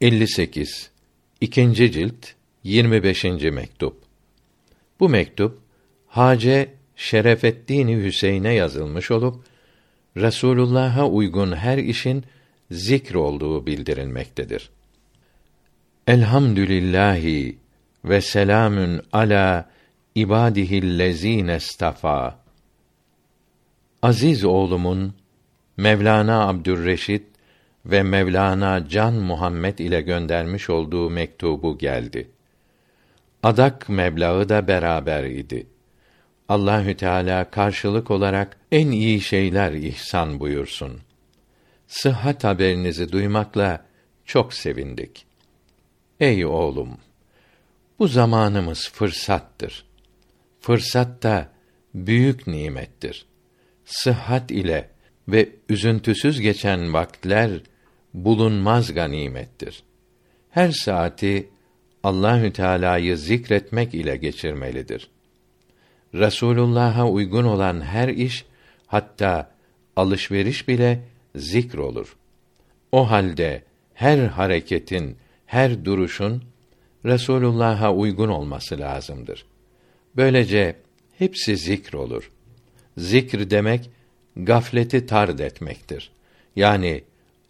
58 İkinci cilt 25. mektup. Bu mektup Hace Şerefeddin Hüseyin'e yazılmış olup Resulullah'a uygun her işin zikr olduğu bildirilmektedir. Elhamdülillahi ve selamün ala ibadihillezine estafa. Aziz oğlumun Mevlana Abdürreşit ve Mevlana Can Muhammed ile göndermiş olduğu mektubu geldi. Adak meblağı da beraber idi. Allahü Teala karşılık olarak en iyi şeyler ihsan buyursun. Sıhhat haberinizi duymakla çok sevindik. Ey oğlum, bu zamanımız fırsattır. Fırsat da büyük nimettir. Sıhhat ile ve üzüntüsüz geçen vakitler bulunmaz ganimettir. Her saati Allahü Teala'yı zikretmek ile geçirmelidir. Resulullah'a uygun olan her iş, hatta alışveriş bile zikr olur. O halde her hareketin, her duruşun Resulullah'a uygun olması lazımdır. Böylece hepsi zikr olur. Zikr demek gafleti tard etmektir. Yani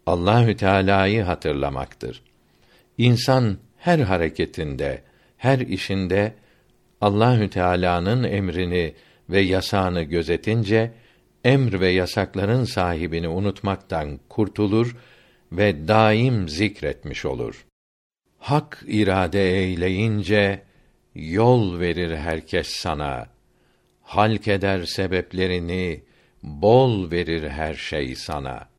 Allahü Teala'yı hatırlamaktır. İnsan her hareketinde, her işinde Allahü Teala'nın emrini ve yasağını gözetince emr ve yasakların sahibini unutmaktan kurtulur ve daim zikretmiş olur. Hak irade eyleyince yol verir herkes sana. Halk eder sebeplerini, bol verir her şey sana.''